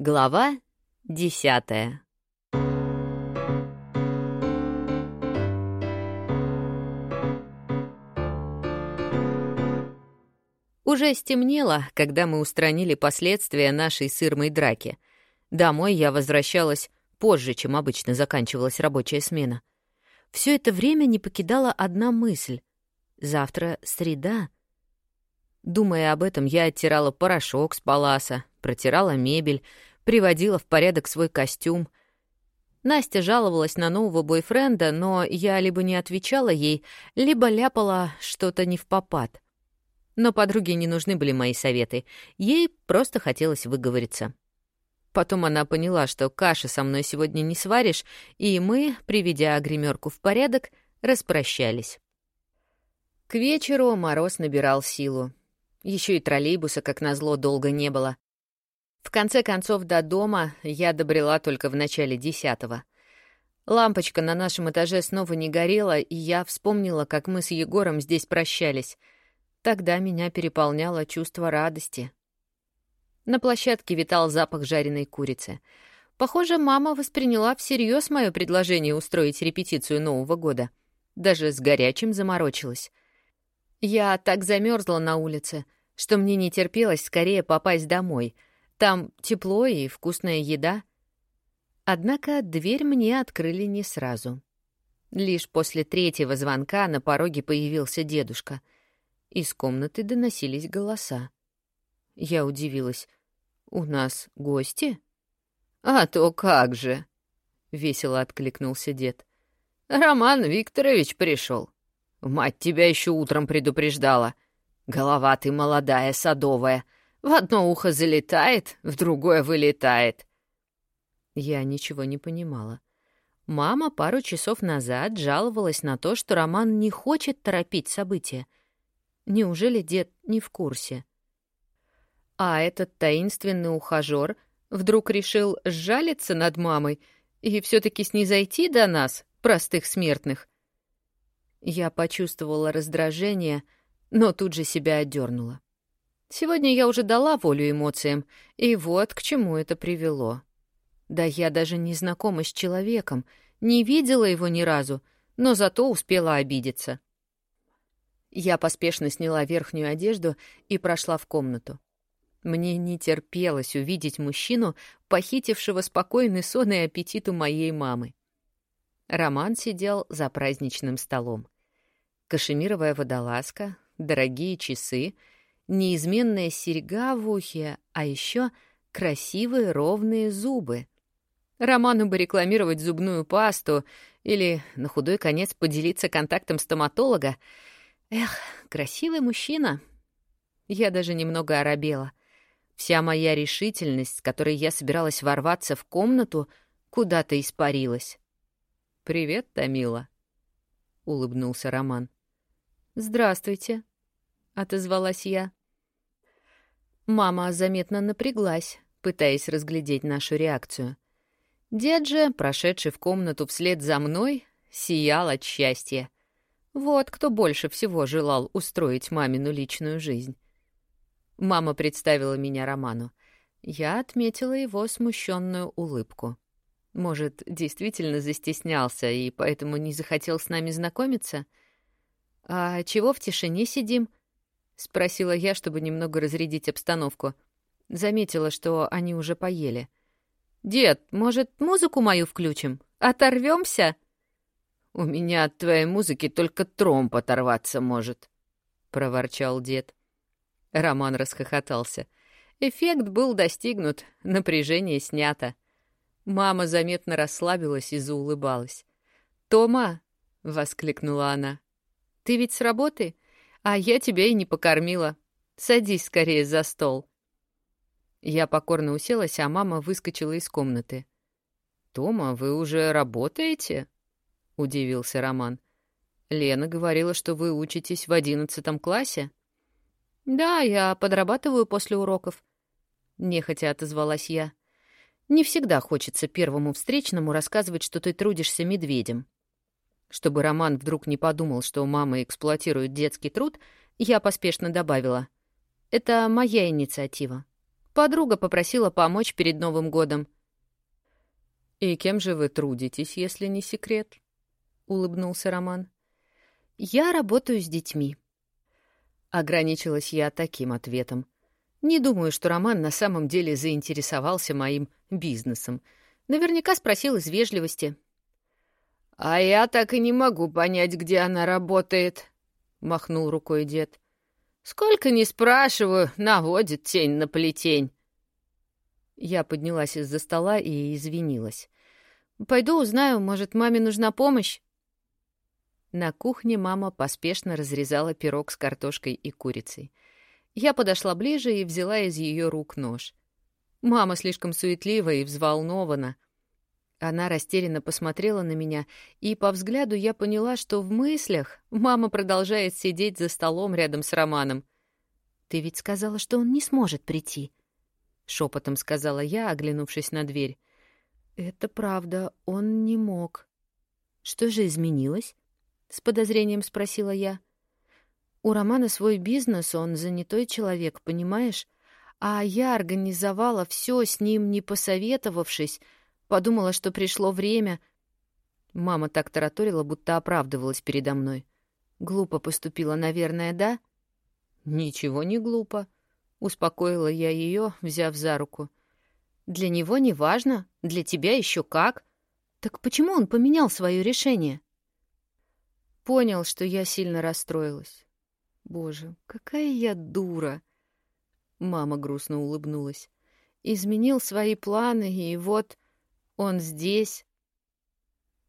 Глава десятая Уже стемнело, когда мы устранили последствия нашей сырмой драки. Домой я возвращалась позже, чем обычно заканчивалась рабочая смена. Все это время не покидала одна мысль. Завтра среда. Думая об этом, я оттирала порошок с паласа, протирала мебель, приводила в порядок свой костюм. Настя жаловалась на нового бойфренда, но я либо не отвечала ей, либо ляпала что-то не в попад — но подруге не нужны были мои советы. Ей просто хотелось выговориться. Потом она поняла, что каши со мной сегодня не сваришь, и мы, приведя гримерку в порядок, распрощались. К вечеру мороз набирал силу. Еще и троллейбуса, как назло, долго не было. В конце концов, до дома я добрела только в начале десятого. Лампочка на нашем этаже снова не горела, и я вспомнила, как мы с Егором здесь прощались — Тогда меня переполняло чувство радости. На площадке витал запах жареной курицы. Похоже, мама восприняла всерьез мое предложение устроить репетицию Нового года. Даже с горячим заморочилась. Я так замерзла на улице, что мне не терпелось скорее попасть домой. Там тепло и вкусная еда. Однако дверь мне открыли не сразу. Лишь после третьего звонка на пороге появился дедушка — из комнаты доносились голоса. Я удивилась. «У нас гости?» «А то как же!» — весело откликнулся дед. «Роман Викторович пришел. Мать тебя еще утром предупреждала. Голова ты молодая, садовая. В одно ухо залетает, в другое вылетает». Я ничего не понимала. Мама пару часов назад жаловалась на то, что Роман не хочет торопить события — Неужели дед не в курсе? А этот таинственный ухажёр вдруг решил сжалиться над мамой и все таки снизойти до нас, простых смертных? Я почувствовала раздражение, но тут же себя отдернула. Сегодня я уже дала волю эмоциям, и вот к чему это привело. Да я даже не знакома с человеком, не видела его ни разу, но зато успела обидеться. Я поспешно сняла верхнюю одежду и прошла в комнату. Мне не терпелось увидеть мужчину, похитившего спокойный сон и аппетит у моей мамы. Роман сидел за праздничным столом. Кашемировая водолазка, дорогие часы, неизменная серьга в ухе, а еще красивые ровные зубы. Роману бы рекламировать зубную пасту или, на худой конец, поделиться контактом стоматолога — Эх, красивый мужчина. Я даже немного оробела. Вся моя решительность, с которой я собиралась ворваться в комнату, куда-то испарилась. «Привет, Томила», — улыбнулся Роман. «Здравствуйте», — отозвалась я. Мама заметно напряглась, пытаясь разглядеть нашу реакцию. Дед же, прошедший в комнату вслед за мной, сиял от счастья. Вот кто больше всего желал устроить мамину личную жизнь. Мама представила меня Роману. Я отметила его смущенную улыбку. Может, действительно застеснялся и поэтому не захотел с нами знакомиться? «А чего в тишине сидим?» — спросила я, чтобы немного разрядить обстановку. Заметила, что они уже поели. «Дед, может, музыку мою включим? Оторвемся?» «У меня от твоей музыки только тромб оторваться может», — проворчал дед. Роман расхохотался. Эффект был достигнут, напряжение снято. Мама заметно расслабилась и заулыбалась. «Тома!» — воскликнула она. «Ты ведь с работы? А я тебя и не покормила. Садись скорее за стол». Я покорно уселась, а мама выскочила из комнаты. «Тома, вы уже работаете?» — удивился Роман. «Лена говорила, что вы учитесь в одиннадцатом классе?» «Да, я подрабатываю после уроков», — нехотя отозвалась я. «Не всегда хочется первому встречному рассказывать, что ты трудишься медведем». Чтобы Роман вдруг не подумал, что мама эксплуатирует детский труд, я поспешно добавила. «Это моя инициатива. Подруга попросила помочь перед Новым годом. «И кем же вы трудитесь, если не секрет?» — улыбнулся Роман. «Я работаю с детьми». Ограничилась я таким ответом. Не думаю, что Роман на самом деле заинтересовался моим бизнесом. Наверняка спросил из вежливости. «А я так и не могу понять, где она работает», — махнул рукой дед. «Сколько не спрашиваю, наводит тень на плетень». Я поднялась из-за стола и извинилась. «Пойду узнаю, может, маме нужна помощь?» На кухне мама поспешно разрезала пирог с картошкой и курицей. Я подошла ближе и взяла из ее рук нож. Мама слишком суетлива и взволнована. Она растерянно посмотрела на меня, и по взгляду я поняла, что в мыслях мама продолжает сидеть за столом рядом с Романом. «Ты ведь сказала, что он не сможет прийти», — шепотом сказала я, оглянувшись на дверь. «Это правда, он не мог». «Что же изменилось?» — с подозрением спросила я. У Романа свой бизнес, он занятой человек, понимаешь? А я организовала все с ним, не посоветовавшись, подумала, что пришло время. Мама так тараторила, будто оправдывалась передо мной. Глупо поступила, наверное, да? Ничего не глупо, успокоила я ее, взяв за руку. Для него не важно, для тебя еще как. Так почему он поменял свое решение? Понял, что я сильно расстроилась. Боже, какая я дура! Мама грустно улыбнулась. Изменил свои планы, и вот он здесь.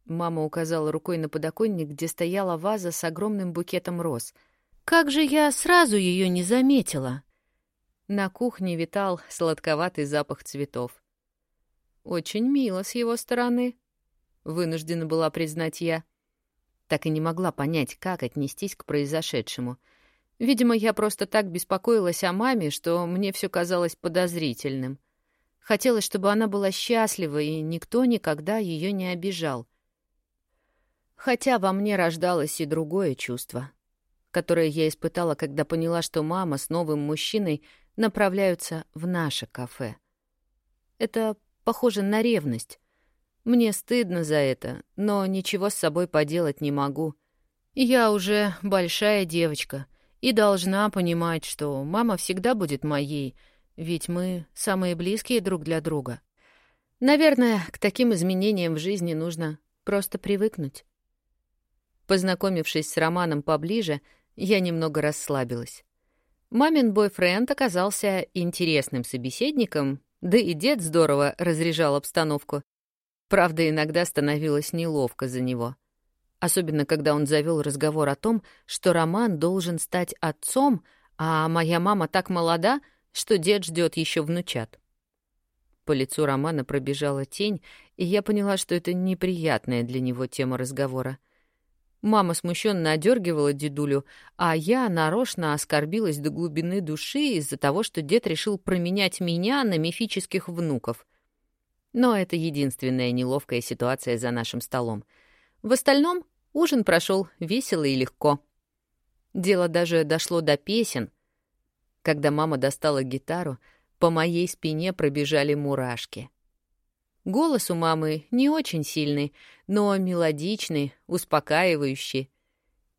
Мама указала рукой на подоконник, где стояла ваза с огромным букетом роз. Как же я сразу ее не заметила! На кухне витал сладковатый запах цветов. Очень мило с его стороны, вынуждена была признать я. Так и не могла понять, как отнестись к произошедшему — Видимо, я просто так беспокоилась о маме, что мне все казалось подозрительным. Хотелось, чтобы она была счастлива, и никто никогда ее не обижал. Хотя во мне рождалось и другое чувство, которое я испытала, когда поняла, что мама с новым мужчиной направляются в наше кафе. Это похоже на ревность. Мне стыдно за это, но ничего с собой поделать не могу. Я уже большая девочка — и должна понимать, что мама всегда будет моей, ведь мы самые близкие друг для друга. Наверное, к таким изменениям в жизни нужно просто привыкнуть. Познакомившись с Романом поближе, я немного расслабилась. Мамин бойфренд оказался интересным собеседником, да и дед здорово разряжал обстановку. Правда, иногда становилось неловко за него — Особенно, когда он завел разговор о том, что Роман должен стать отцом, а моя мама так молода, что дед ждет еще внучат. По лицу Романа пробежала тень, и я поняла, что это неприятная для него тема разговора. Мама смущенно одергивала дедулю, а я нарочно оскорбилась до глубины души из-за того, что дед решил променять меня на мифических внуков. Но это единственная неловкая ситуация за нашим столом — в остальном ужин прошел весело и легко. Дело даже дошло до песен. Когда мама достала гитару, по моей спине пробежали мурашки. Голос у мамы не очень сильный, но мелодичный, успокаивающий.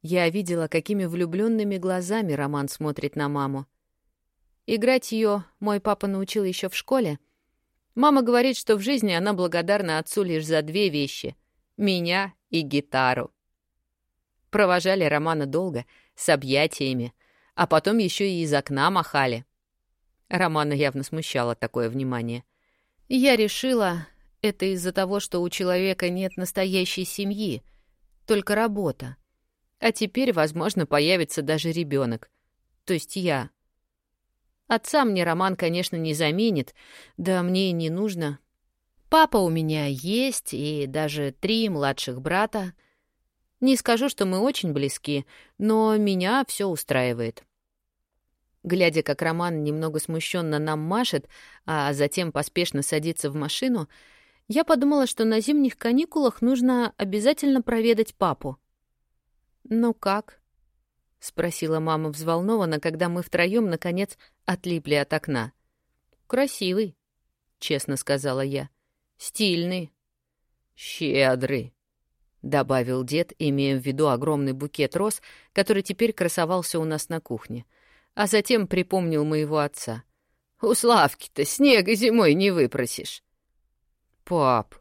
Я видела, какими влюбленными глазами Роман смотрит на маму. Играть ее мой папа научил еще в школе. Мама говорит, что в жизни она благодарна отцу лишь за две вещи — меня и гитару. Провожали Романа долго, с объятиями, а потом еще и из окна махали. Романа явно смущало такое внимание. Я решила, это из-за того, что у человека нет настоящей семьи, только работа. А теперь, возможно, появится даже ребенок, то есть я. Отца мне Роман, конечно, не заменит, да мне и не нужно, Папа у меня есть, и даже три младших брата. Не скажу, что мы очень близки, но меня все устраивает. Глядя, как Роман немного смущенно нам машет, а затем поспешно садится в машину, я подумала, что на зимних каникулах нужно обязательно проведать папу. «Ну как?» — спросила мама взволнованно, когда мы втроем наконец, отлипли от окна. Красивый, честно сказала я. Стильный. Щедрый, добавил дед, имея в виду огромный букет роз, который теперь красовался у нас на кухне, а затем припомнил моего отца. У Славки-то снега зимой не выпросишь. Пап,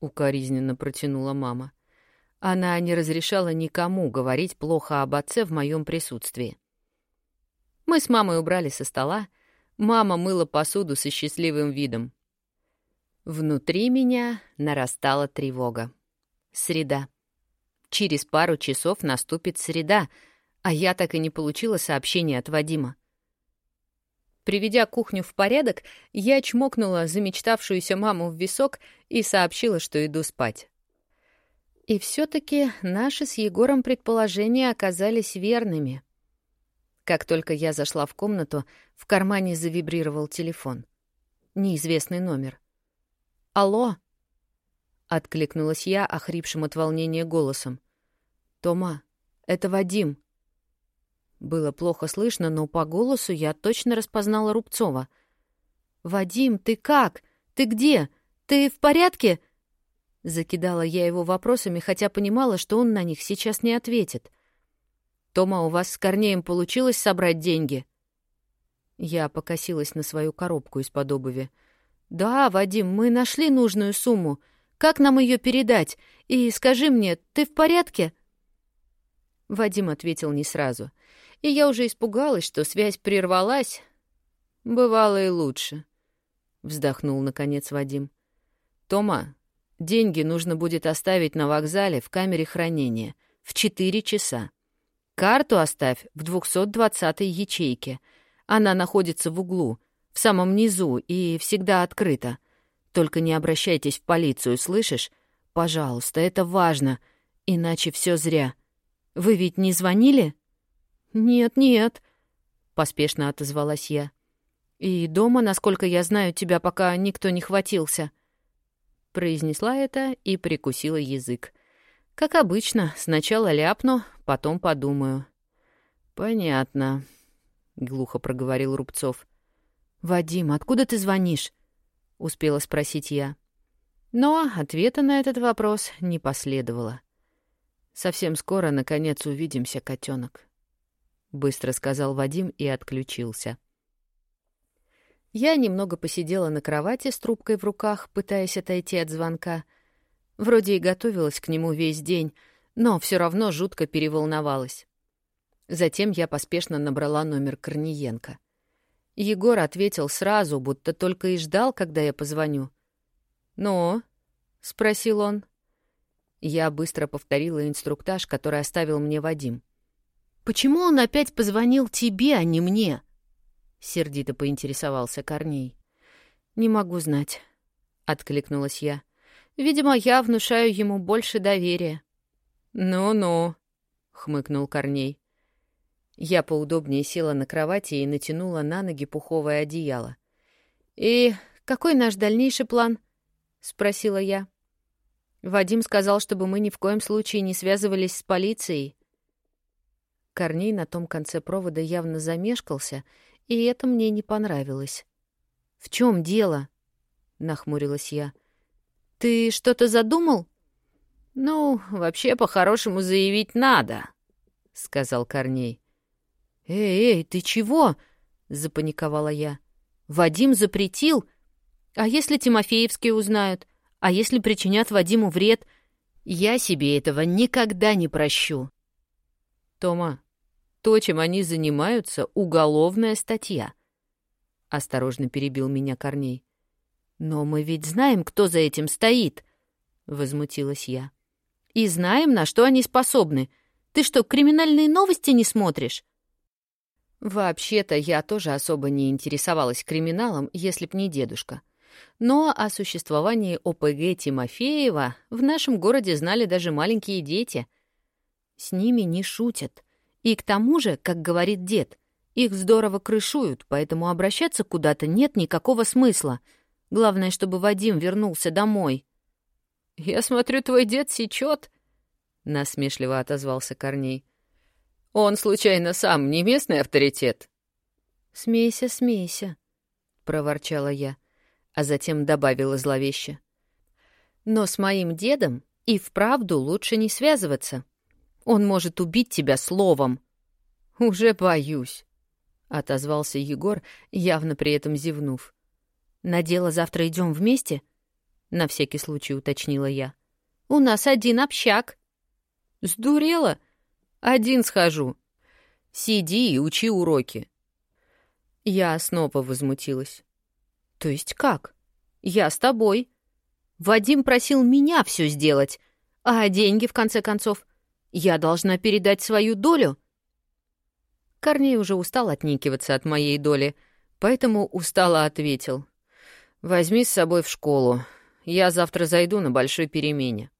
укоризненно протянула мама. Она не разрешала никому говорить плохо об отце в моем присутствии. Мы с мамой убрали со стола. Мама мыла посуду со счастливым видом. Внутри меня нарастала тревога. Среда. Через пару часов наступит среда, а я так и не получила сообщения от Вадима. Приведя кухню в порядок, я чмокнула замечтавшуюся маму в висок и сообщила, что иду спать. И все таки наши с Егором предположения оказались верными. Как только я зашла в комнату, в кармане завибрировал телефон. Неизвестный номер. «Алло!» — откликнулась я охрипшим от волнения голосом. «Тома, это Вадим». Было плохо слышно, но по голосу я точно распознала Рубцова. «Вадим, ты как? Ты где? Ты в порядке?» Закидала я его вопросами, хотя понимала, что он на них сейчас не ответит. «Тома, у вас с Корнеем получилось собрать деньги?» Я покосилась на свою коробку из-под обуви. «Да, Вадим, мы нашли нужную сумму. Как нам ее передать? И скажи мне, ты в порядке?» Вадим ответил не сразу. И я уже испугалась, что связь прервалась. «Бывало и лучше», — вздохнул, наконец, Вадим. «Тома, Деньги нужно будет оставить на вокзале в камере хранения в 4 часа. Карту оставь в 220-й ячейке. Она находится в углу, в самом низу и всегда открыта. Только не обращайтесь в полицию, слышишь? Пожалуйста, это важно, иначе все зря. Вы ведь не звонили? Нет, нет, поспешно отозвалась я. И дома, насколько я знаю, тебя пока никто не хватился. Произнесла это и прикусила язык. Как обычно, сначала ляпну, потом подумаю. «Понятно», — глухо проговорил Рубцов. «Вадим, откуда ты звонишь?» — успела спросить я. Но ответа на этот вопрос не последовало. «Совсем скоро, наконец, увидимся, котенок», — быстро сказал Вадим и отключился. Я немного посидела на кровати с трубкой в руках, пытаясь отойти от звонка. Вроде и готовилась к нему весь день, но все равно жутко переволновалась. Затем я поспешно набрала номер Корниенко. Егор ответил сразу, будто только и ждал, когда я позвоню. «Ну?» — спросил он. Я быстро повторила инструктаж, который оставил мне Вадим. «Почему он опять позвонил тебе, а не мне?» — сердито поинтересовался Корней. «Не могу знать», — откликнулась я. «Видимо, я внушаю ему больше доверия». «Ну-ну», — хмыкнул Корней. Я поудобнее села на кровати и натянула на ноги пуховое одеяло. «И какой наш дальнейший план?» — спросила я. Вадим сказал, чтобы мы ни в коем случае не связывались с полицией. Корней на том конце провода явно замешкался — и это мне не понравилось. «В чем дело?» — нахмурилась я. «Ты что-то задумал?» «Ну, вообще, по-хорошему заявить надо», — сказал Корней. «Эй, эй, ты чего?» — запаниковала я. «Вадим запретил? А если Тимофеевские узнают? А если причинят Вадиму вред? Я себе этого никогда не прощу». «Тома, то, чем они занимаются, уголовная статья. Осторожно перебил меня Корней. Но мы ведь знаем, кто за этим стоит, возмутилась я. И знаем, на что они способны. Ты что, криминальные новости не смотришь? Вообще-то я тоже особо не интересовалась криминалом, если б не дедушка. Но о существовании ОПГ Тимофеева в нашем городе знали даже маленькие дети. С ними не шутят. И к тому же, как говорит дед, их здорово крышуют, поэтому обращаться куда-то нет никакого смысла. Главное, чтобы Вадим вернулся домой. «Я смотрю, твой дед сечет», — насмешливо отозвался Корней. «Он, случайно, сам не местный авторитет?» «Смейся, смейся», — проворчала я, а затем добавила зловеще. «Но с моим дедом и вправду лучше не связываться. Он может убить тебя словом». «Уже боюсь», — отозвался Егор, явно при этом зевнув. «На дело завтра идем вместе?» — на всякий случай уточнила я. «У нас один общак». «Сдурела? Один схожу. Сиди и учи уроки». Я снова возмутилась. «То есть как? Я с тобой. Вадим просил меня все сделать. А деньги, в конце концов? Я должна передать свою долю?» Корней уже устал отникиваться от моей доли, поэтому устало ответил. «Возьми с собой в школу. Я завтра зайду на большой перемене».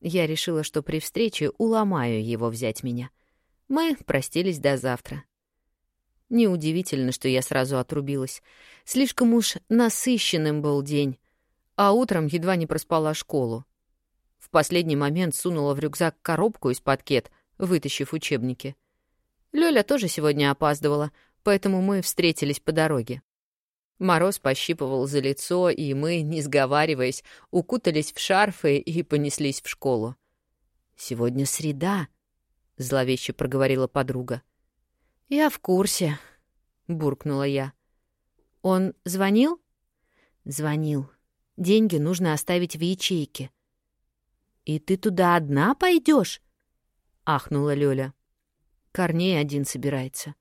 Я решила, что при встрече уломаю его взять меня. Мы простились до завтра. Неудивительно, что я сразу отрубилась. Слишком уж насыщенным был день, а утром едва не проспала школу. В последний момент сунула в рюкзак коробку из-под кет, вытащив учебники. Лёля тоже сегодня опаздывала, поэтому мы встретились по дороге. Мороз пощипывал за лицо, и мы, не сговариваясь, укутались в шарфы и понеслись в школу. «Сегодня среда», — зловеще проговорила подруга. «Я в курсе», — буркнула я. «Он звонил?» «Звонил. Деньги нужно оставить в ячейке». «И ты туда одна пойдешь? ахнула Лёля. «Корней один собирается».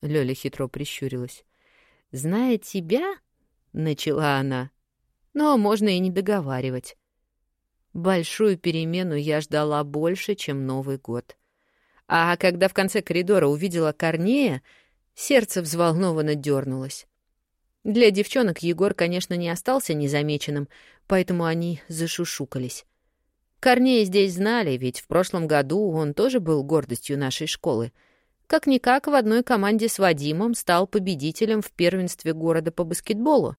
Лёля хитро прищурилась. «Зная тебя...» — начала она. «Но можно и не договаривать. Большую перемену я ждала больше, чем Новый год. А когда в конце коридора увидела Корнея, сердце взволнованно дернулось. Для девчонок Егор, конечно, не остался незамеченным, поэтому они зашушукались. Корнея здесь знали, ведь в прошлом году он тоже был гордостью нашей школы — как-никак в одной команде с Вадимом стал победителем в первенстве города по баскетболу.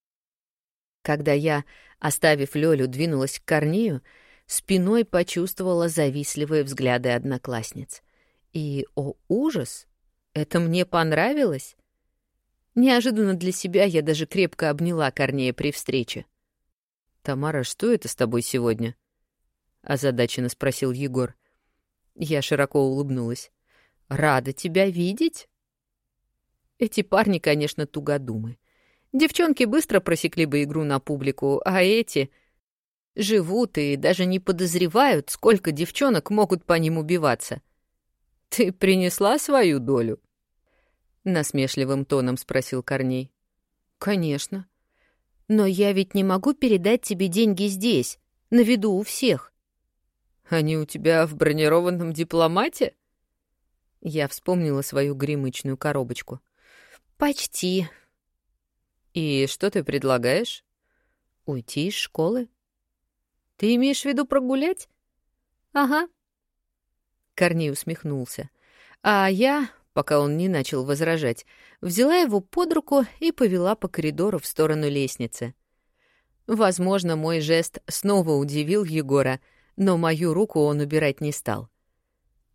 Когда я, оставив Лёлю, двинулась к Корнею, спиной почувствовала завистливые взгляды одноклассниц. И, о ужас, это мне понравилось. Неожиданно для себя я даже крепко обняла Корнея при встрече. «Тамара, что это с тобой сегодня?» — озадаченно спросил Егор. Я широко улыбнулась. Рада тебя видеть. Эти парни, конечно, тугодумы. Девчонки быстро просекли бы игру на публику, а эти живут и даже не подозревают, сколько девчонок могут по ним убиваться. Ты принесла свою долю? Насмешливым тоном спросил Корней. Конечно. Но я ведь не могу передать тебе деньги здесь, на виду у всех. Они у тебя в бронированном дипломате? Я вспомнила свою гримычную коробочку. «Почти». «И что ты предлагаешь?» «Уйти из школы». «Ты имеешь в виду прогулять?» «Ага». Корней усмехнулся. А я, пока он не начал возражать, взяла его под руку и повела по коридору в сторону лестницы. Возможно, мой жест снова удивил Егора, но мою руку он убирать не стал.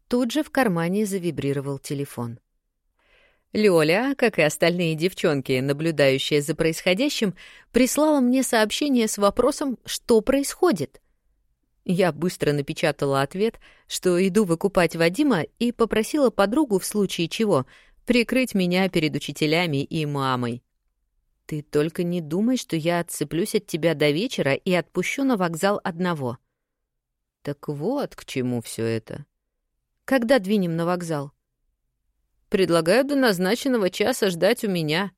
Тут же в кармане завибрировал телефон. Лёля, как и остальные девчонки, наблюдающие за происходящим, прислала мне сообщение с вопросом «Что происходит?». Я быстро напечатала ответ, что иду выкупать Вадима, и попросила подругу в случае чего прикрыть меня перед учителями и мамой. «Ты только не думай, что я отцеплюсь от тебя до вечера и отпущу на вокзал одного». Так вот к чему все это. Когда двинем на вокзал? Предлагаю до назначенного часа ждать у меня,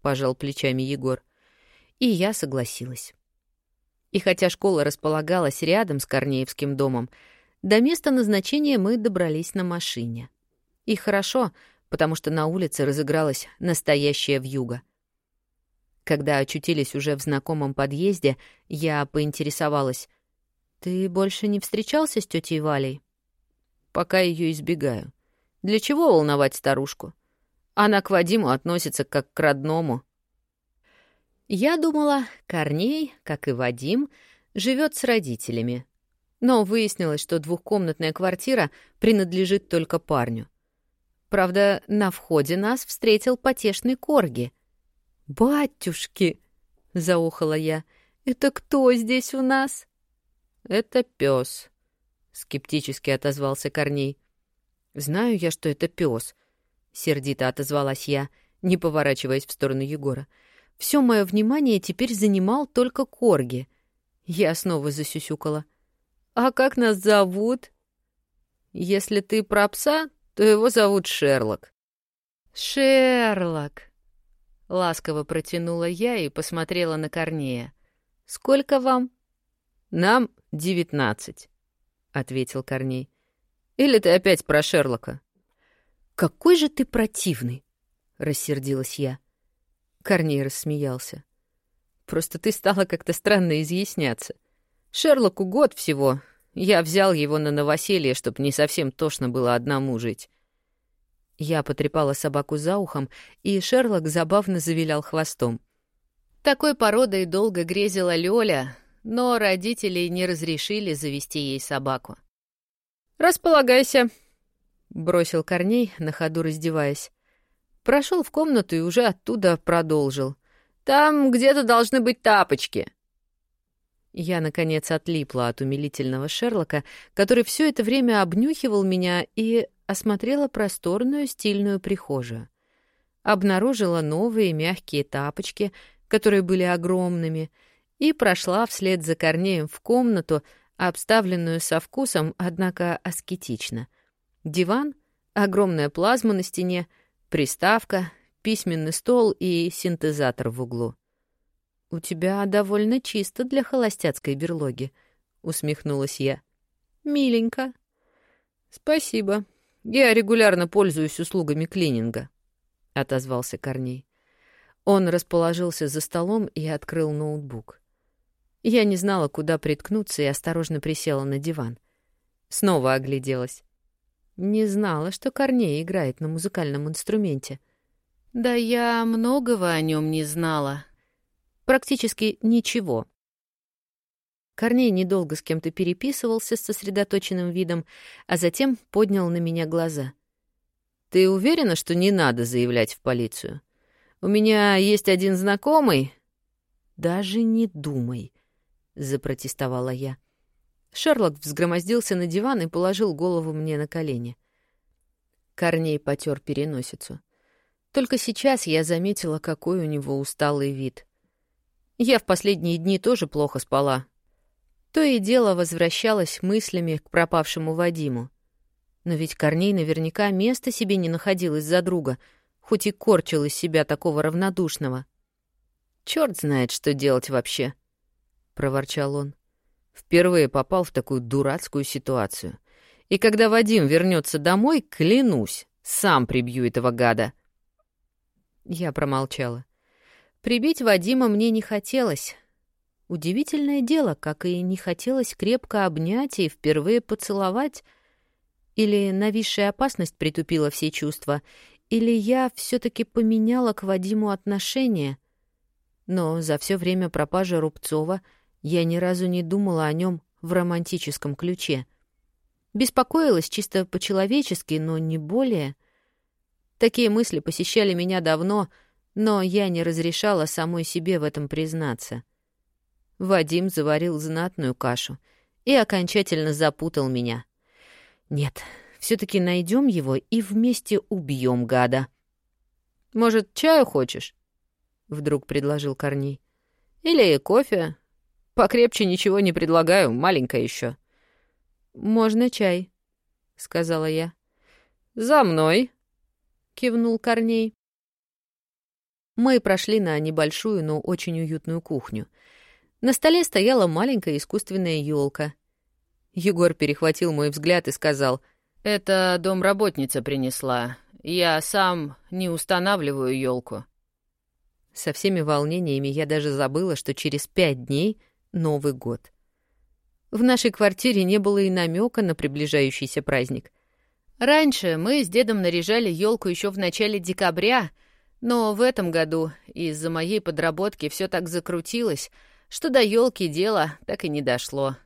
пожал плечами Егор. И я согласилась. И хотя школа располагалась рядом с Корнеевским домом, до места назначения мы добрались на машине. И хорошо, потому что на улице разыгралась настоящая вьюга. Когда очутились уже в знакомом подъезде, я поинтересовалась. «Ты больше не встречался с тетей Валей?» пока ее избегаю. Для чего волновать старушку? Она к Вадиму относится как к родному. Я думала, Корней, как и Вадим, живет с родителями. Но выяснилось, что двухкомнатная квартира принадлежит только парню. Правда, на входе нас встретил потешный Корги. «Батюшки!» — заохала я. «Это кто здесь у нас?» «Это пес», — скептически отозвался Корней. «Знаю я, что это пес, сердито отозвалась я, не поворачиваясь в сторону Егора. Все мое внимание теперь занимал только Корги. Я снова засюсюкала. «А как нас зовут?» «Если ты про пса, то его зовут Шерлок». «Шерлок!» — ласково протянула я и посмотрела на Корнея. «Сколько вам?» «Нам девятнадцать», — ответил Корней. «Или ты опять про Шерлока?» «Какой же ты противный!» — рассердилась я. Корней рассмеялся. «Просто ты стала как-то странно изъясняться. Шерлоку год всего. Я взял его на новоселье, чтобы не совсем тошно было одному жить». Я потрепала собаку за ухом, и Шерлок забавно завилял хвостом. Такой породой долго грезила Лёля, но родители не разрешили завести ей собаку. «Располагайся», — бросил Корней, на ходу раздеваясь. Прошел в комнату и уже оттуда продолжил. «Там где-то должны быть тапочки». Я, наконец, отлипла от умилительного Шерлока, который все это время обнюхивал меня и осмотрела просторную стильную прихожую. Обнаружила новые мягкие тапочки, которые были огромными, и прошла вслед за Корнеем в комнату, обставленную со вкусом, однако аскетично. Диван, огромная плазма на стене — приставка, письменный стол и синтезатор в углу. «У тебя довольно чисто для холостяцкой берлоги», — усмехнулась я. «Миленько». «Спасибо. Я регулярно пользуюсь услугами клининга», — отозвался Корней. Он расположился за столом и открыл ноутбук. Я не знала, куда приткнуться, и осторожно присела на диван. Снова огляделась. Не знала, что Корней играет на музыкальном инструменте. Да я многого о нем не знала. Практически ничего. Корней недолго с кем-то переписывался с сосредоточенным видом, а затем поднял на меня глаза. «Ты уверена, что не надо заявлять в полицию? У меня есть один знакомый...» «Даже не думай», — запротестовала я. Шерлок взгромоздился на диван и положил голову мне на колени. Корней потер переносицу. Только сейчас я заметила, какой у него усталый вид. Я в последние дни тоже плохо спала. То и дело возвращалась мыслями к пропавшему Вадиму. Но ведь Корней наверняка места себе не находил из-за друга, хоть и корчил из себя такого равнодушного. «Чёрт знает, что делать вообще», — проворчал он. Впервые попал в такую дурацкую ситуацию. И когда Вадим вернется домой, клянусь, сам прибью этого гада. Я промолчала. Прибить Вадима мне не хотелось. Удивительное дело, как и не хотелось крепко обнять и впервые поцеловать. Или нависшая опасность притупила все чувства, или я все таки поменяла к Вадиму отношение. Но за все время пропажи Рубцова — я ни разу не думала о нем в романтическом ключе. Беспокоилась чисто по-человечески, но не более. Такие мысли посещали меня давно, но я не разрешала самой себе в этом признаться. Вадим заварил знатную кашу и окончательно запутал меня. Нет, все таки найдем его и вместе убьем гада. «Может, чаю хочешь?» — вдруг предложил Корней. «Или кофе, Покрепче ничего не предлагаю, маленькая еще. Можно чай, сказала я. За мной, кивнул Корней. Мы прошли на небольшую, но очень уютную кухню. На столе стояла маленькая искусственная елка. Егор перехватил мой взгляд и сказал: "Это домработница принесла. Я сам не устанавливаю елку. Со всеми волнениями я даже забыла, что через пять дней Новый год. В нашей квартире не было и намека на приближающийся праздник. Раньше мы с дедом наряжали елку еще в начале декабря, но в этом году из-за моей подработки все так закрутилось, что до елки дело так и не дошло.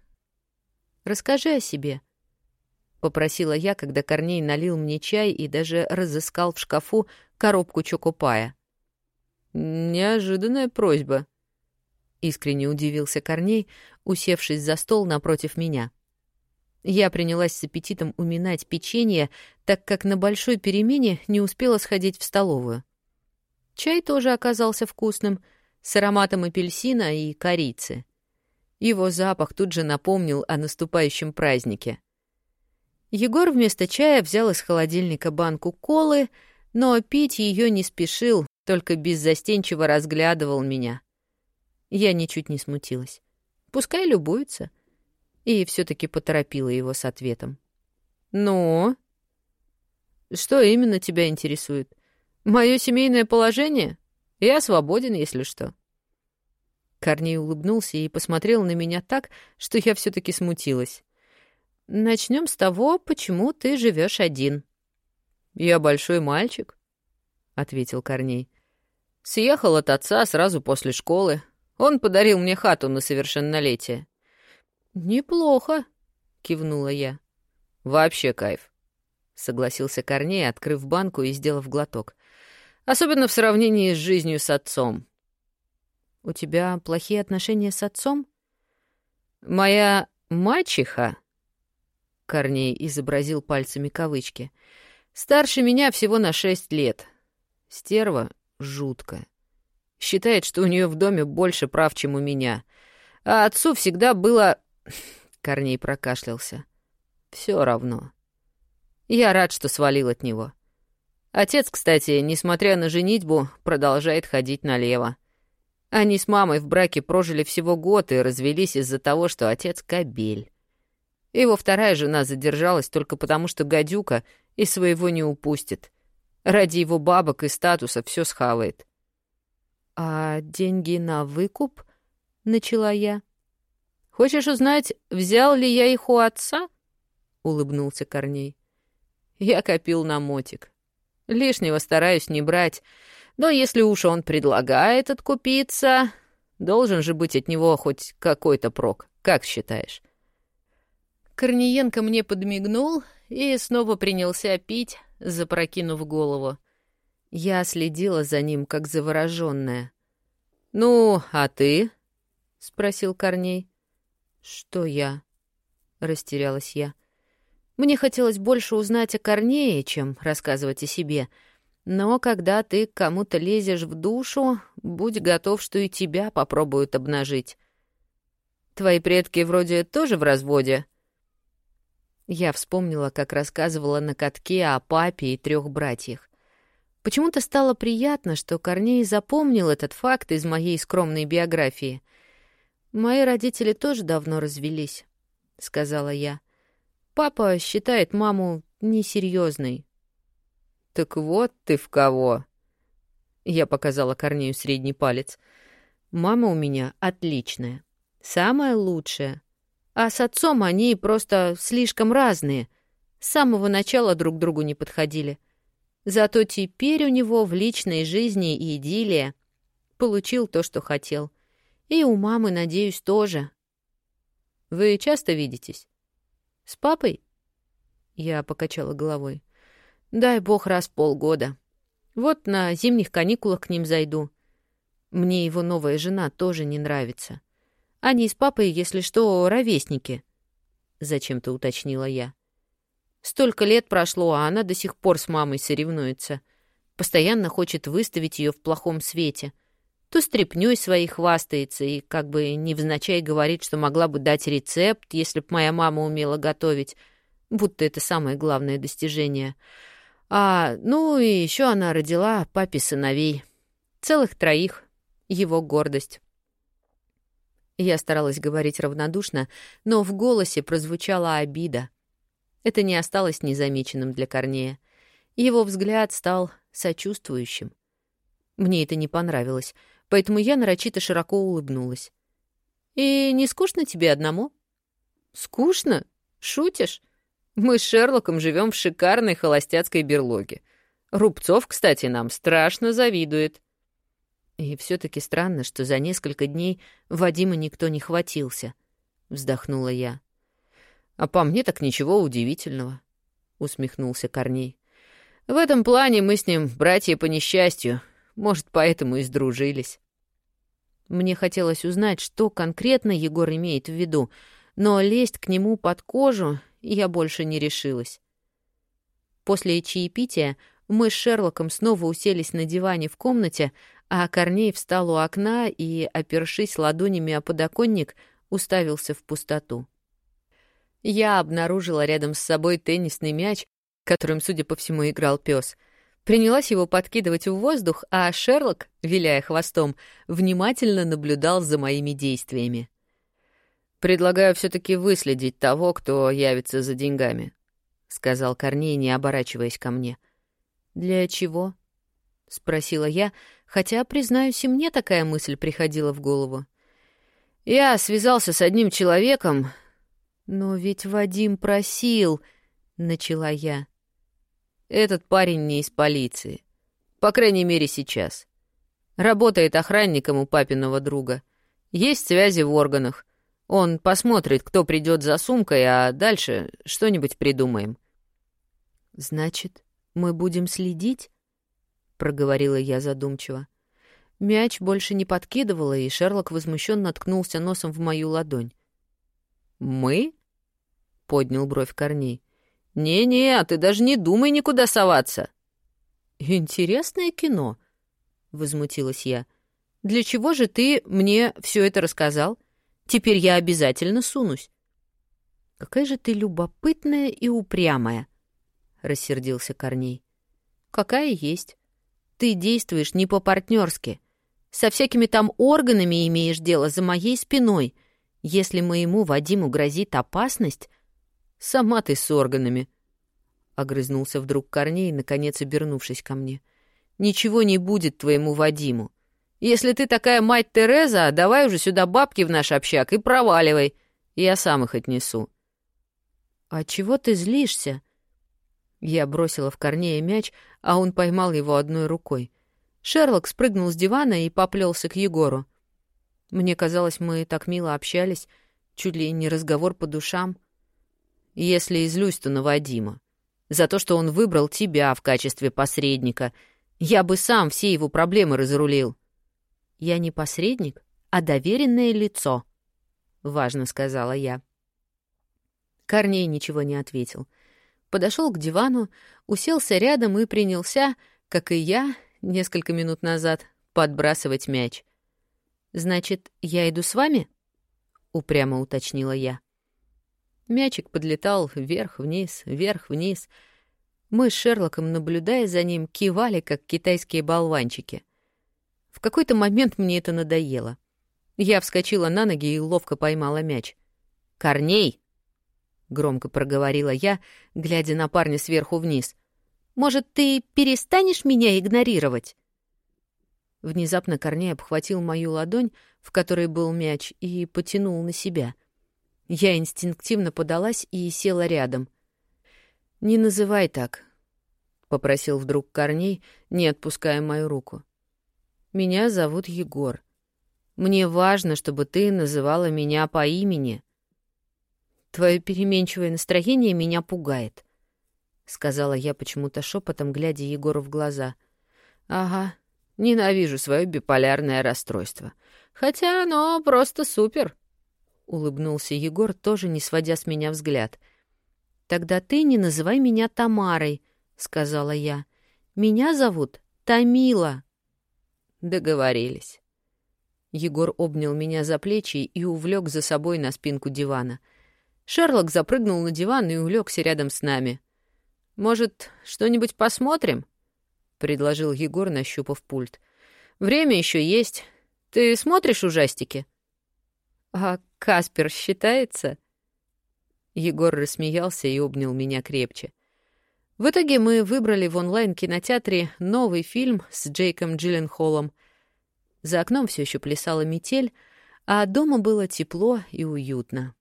«Расскажи о себе», — попросила я, когда Корней налил мне чай и даже разыскал в шкафу коробку чокопая. Неожиданная просьба. Искренне удивился Корней, усевшись за стол напротив меня. Я принялась с аппетитом уминать печенье, так как на большой перемене не успела сходить в столовую. Чай тоже оказался вкусным, с ароматом апельсина и корицы. Его запах тут же напомнил о наступающем празднике. Егор вместо чая взял из холодильника банку колы, но пить ее не спешил, только беззастенчиво разглядывал меня. Я ничуть не смутилась. Пускай любуется. И все таки поторопила его с ответом. «Ну?» «Что именно тебя интересует? Мое семейное положение? Я свободен, если что». Корней улыбнулся и посмотрел на меня так, что я все таки смутилась. Начнем с того, почему ты живешь один. Я большой мальчик, ответил Корней. Съехал от отца сразу после школы. Он подарил мне хату на совершеннолетие. Неплохо, кивнула я. Вообще кайф, согласился Корней, открыв банку и сделав глоток. Особенно в сравнении с жизнью с отцом. У тебя плохие отношения с отцом? Моя мачеха Корней изобразил пальцами кавычки. «Старше меня всего на шесть лет. Стерва жутко. Считает, что у нее в доме больше прав, чем у меня. А отцу всегда было...» Корней прокашлялся. «Все равно. Я рад, что свалил от него. Отец, кстати, несмотря на женитьбу, продолжает ходить налево. Они с мамой в браке прожили всего год и развелись из-за того, что отец кобель. Его вторая жена задержалась только потому, что гадюка и своего не упустит. Ради его бабок и статуса все схавает. «А деньги на выкуп?» — начала я. «Хочешь узнать, взял ли я их у отца?» — улыбнулся Корней. «Я копил на мотик. Лишнего стараюсь не брать, но если уж он предлагает откупиться, должен же быть от него хоть какой-то прок, как считаешь?» Корниенко мне подмигнул и снова принялся пить, запрокинув голову. Я следила за ним, как заворожённая. «Ну, а ты?» — спросил Корней. «Что я?» — растерялась я. Мне хотелось больше узнать о Корнее, чем рассказывать о себе. Но когда ты кому-то лезешь в душу, будь готов, что и тебя попробуют обнажить. Твои предки вроде тоже в разводе?» Я вспомнила, как рассказывала на катке о папе и трех братьях. Почему-то стало приятно, что Корней запомнил этот факт из моей скромной биографии. «Мои родители тоже давно развелись», — сказала я. «Папа считает маму несерьезной». «Так вот ты в кого!» Я показала Корнею средний палец. «Мама у меня отличная, самая лучшая. А с отцом они просто слишком разные. С самого начала друг другу не подходили. Зато теперь у него в личной жизни идиллия. Получил то, что хотел. И у мамы, надеюсь, тоже. Вы часто видитесь? С папой? Я покачала головой. Дай бог раз в полгода. Вот на зимних каникулах к ним зайду. Мне его новая жена тоже не нравится. Они с папой, если что, ровесники», — зачем-то уточнила я. «Столько лет прошло, а она до сих пор с мамой соревнуется. Постоянно хочет выставить ее в плохом свете. То стряпнёй своей хвастается и как бы невзначай говорит, что могла бы дать рецепт, если б моя мама умела готовить, будто это самое главное достижение. А, ну и еще она родила папе сыновей. Целых троих. Его гордость. Я старалась говорить равнодушно, но в голосе прозвучала обида. Это не осталось незамеченным для Корнея. Его взгляд стал сочувствующим. Мне это не понравилось, поэтому я нарочито широко улыбнулась. «И не скучно тебе одному?» «Скучно? Шутишь? Мы с Шерлоком живем в шикарной холостяцкой берлоге. Рубцов, кстати, нам страшно завидует». И все таки странно, что за несколько дней Вадима никто не хватился, вздохнула я. А по мне так ничего удивительного, усмехнулся Корней. В этом плане мы с ним братья по несчастью. может, поэтому и сдружились. Мне хотелось узнать, что конкретно Егор имеет в виду, но лезть к нему под кожу я больше не решилась. После чаепития мы с Шерлоком снова уселись на диване в комнате, а Корней встал у окна и, опершись ладонями о подоконник, уставился в пустоту. Я обнаружила рядом с собой теннисный мяч, которым, судя по всему, играл пес. Принялась его подкидывать в воздух, а Шерлок, виляя хвостом, внимательно наблюдал за моими действиями. «Предлагаю все таки выследить того, кто явится за деньгами», — сказал Корней, не оборачиваясь ко мне. «Для чего?» — спросила я, хотя, признаюсь, и мне такая мысль приходила в голову. «Я связался с одним человеком...» «Но ведь Вадим просил...» — начала я. «Этот парень не из полиции. По крайней мере, сейчас. Работает охранником у папиного друга. Есть связи в органах. Он посмотрит, кто придет за сумкой, а дальше что-нибудь придумаем». «Значит, мы будем следить?» — проговорила я задумчиво. Мяч больше не подкидывала, и Шерлок возмущенно ткнулся носом в мою ладонь. «Мы?» — поднял бровь Корней. «Не-не, ты даже не думай никуда соваться». «Интересное кино», — возмутилась я. «Для чего же ты мне все это рассказал? Теперь я обязательно сунусь». «Какая же ты любопытная и упрямая», — рассердился Корней. «Какая есть. Ты действуешь не по-партнерски. Со всякими там органами имеешь дело за моей спиной. Если моему Вадиму грозит опасность... Сама ты с органами. Огрызнулся вдруг Корней, наконец обернувшись ко мне. Ничего не будет твоему Вадиму. Если ты такая мать Тереза, давай уже сюда бабки в наш общак и проваливай. Я сам их отнесу. А чего ты злишься? Я бросила в Корнея мяч, а он поймал его одной рукой. Шерлок спрыгнул с дивана и поплелся к Егору. Мне казалось, мы так мило общались, чуть ли не разговор по душам. Если излюсь, то на Вадима. За то, что он выбрал тебя в качестве посредника. Я бы сам все его проблемы разрулил. Я не посредник, а доверенное лицо, — важно сказала я. Корней ничего не ответил. Подошел к дивану, уселся рядом и принялся, как и я, несколько минут назад подбрасывать мяч. «Значит, я иду с вами?» — упрямо уточнила я. Мячик подлетал вверх-вниз, вверх-вниз. Мы с Шерлоком, наблюдая за ним, кивали, как китайские болванчики. В какой-то момент мне это надоело. Я вскочила на ноги и ловко поймала мяч. «Корней!» — громко проговорила я, глядя на парня сверху вниз — может, ты перестанешь меня игнорировать?» Внезапно Корней обхватил мою ладонь, в которой был мяч, и потянул на себя. Я инстинктивно подалась и села рядом. «Не называй так», — попросил вдруг Корней, не отпуская мою руку. «Меня зовут Егор. Мне важно, чтобы ты называла меня по имени. Твое переменчивое настроение меня пугает. — сказала я почему-то шепотом, глядя Егору в глаза. «Ага, ненавижу свое биполярное расстройство. Хотя оно просто супер!» — улыбнулся Егор, тоже не сводя с меня взгляд. «Тогда ты не называй меня Тамарой», — сказала я. «Меня зовут Тамила». Договорились. Егор обнял меня за плечи и увлек за собой на спинку дивана. Шерлок запрыгнул на диван и улегся рядом с нами. «Может, что-нибудь посмотрим?» — предложил Егор, нащупав пульт. «Время еще есть. Ты смотришь ужастики?» «А Каспер считается?» Егор рассмеялся и обнял меня крепче. В итоге мы выбрали в онлайн-кинотеатре новый фильм с Джейком Джилленхолом. За окном все еще плясала метель, а дома было тепло и уютно.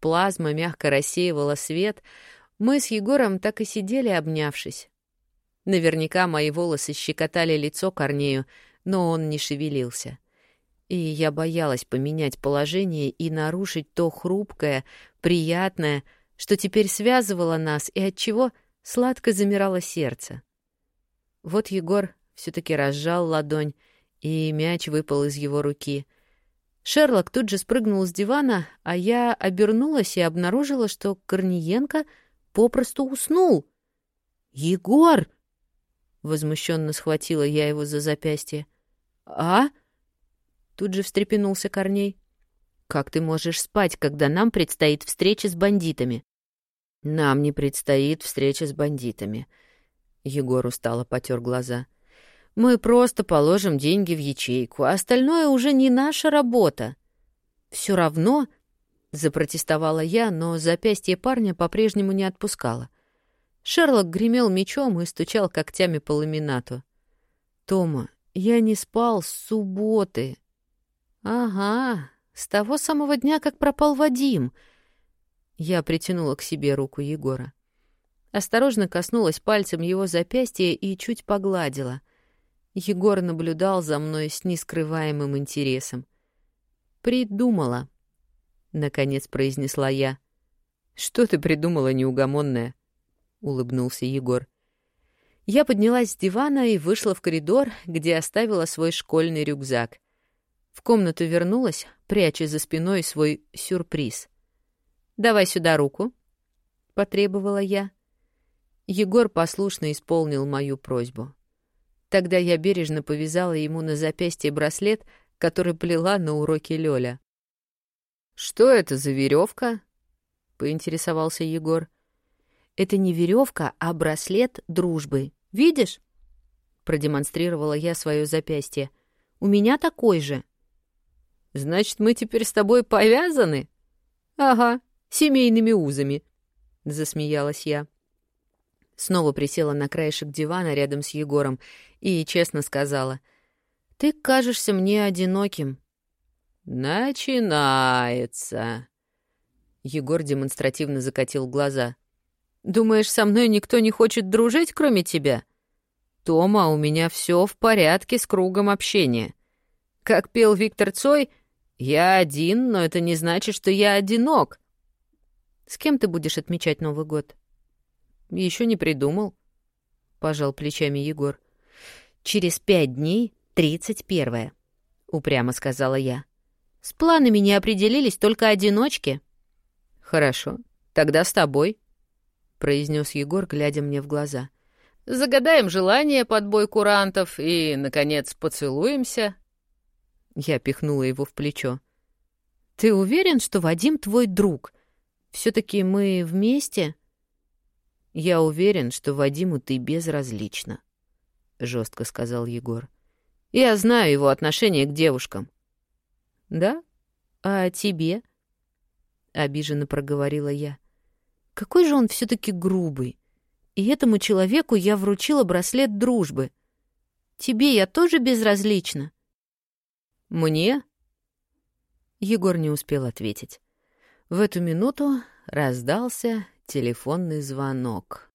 Плазма мягко рассеивала свет, мы с Егором так и сидели, обнявшись. Наверняка мои волосы щекотали лицо Корнею, но он не шевелился. И я боялась поменять положение и нарушить то хрупкое, приятное, что теперь связывало нас и от чего сладко замирало сердце. Вот Егор все таки разжал ладонь, и мяч выпал из его руки. Шерлок тут же спрыгнул с дивана, а я обернулась и обнаружила, что Корниенко попросту уснул. «Егор!» — возмущенно схватила я его за запястье. «А?» — тут же встрепенулся Корней. «Как ты можешь спать, когда нам предстоит встреча с бандитами?» «Нам не предстоит встреча с бандитами», — Егор устало потер глаза. «Мы просто положим деньги в ячейку, а остальное уже не наша работа». «Все равно», — запротестовала я, но запястье парня по-прежнему не отпускало. Шерлок гремел мечом и стучал когтями по ламинату. «Тома, я не спал с субботы». «Ага, с того самого дня, как пропал Вадим». Я притянула к себе руку Егора. Осторожно коснулась пальцем его запястья и чуть погладила. Егор наблюдал за мной с нескрываемым интересом. «Придумала», — наконец произнесла я. «Что ты придумала, неугомонная?» улыбнулся Егор. Я поднялась с дивана и вышла в коридор, где оставила свой школьный рюкзак. В комнату вернулась, пряча за спиной свой сюрприз. «Давай сюда руку», — потребовала я. Егор послушно исполнил мою просьбу. Тогда я бережно повязала ему на запястье браслет, который плела на уроке Лёля. «Что это за веревка? поинтересовался Егор. Это не веревка, а браслет дружбы. Видишь? Продемонстрировала я свое запястье. У меня такой же. Значит, мы теперь с тобой повязаны? Ага, семейными узами. Засмеялась я. Снова присела на краешек дивана рядом с Егором и честно сказала. «Ты кажешься мне одиноким». «Начинается». Егор демонстративно закатил глаза. Думаешь, со мной никто не хочет дружить, кроме тебя? Тома, у меня все в порядке с кругом общения. Как пел Виктор Цой, я один, но это не значит, что я одинок. С кем ты будешь отмечать Новый год? Еще не придумал, пожал плечами Егор. Через пять дней тридцать первое, упрямо сказала я. С планами не определились только одиночки. Хорошо, тогда с тобой произнес Егор, глядя мне в глаза. Загадаем желание под бой курантов и, наконец, поцелуемся. Я пихнула его в плечо. Ты уверен, что Вадим твой друг? Все-таки мы вместе? Я уверен, что Вадиму ты безразлична, жестко сказал Егор. Я знаю его отношение к девушкам. Да? А тебе? обиженно проговорила я. Какой же он все-таки грубый. И этому человеку я вручила браслет дружбы. Тебе я тоже безразлична. Мне? Егор не успел ответить. В эту минуту раздался телефонный звонок.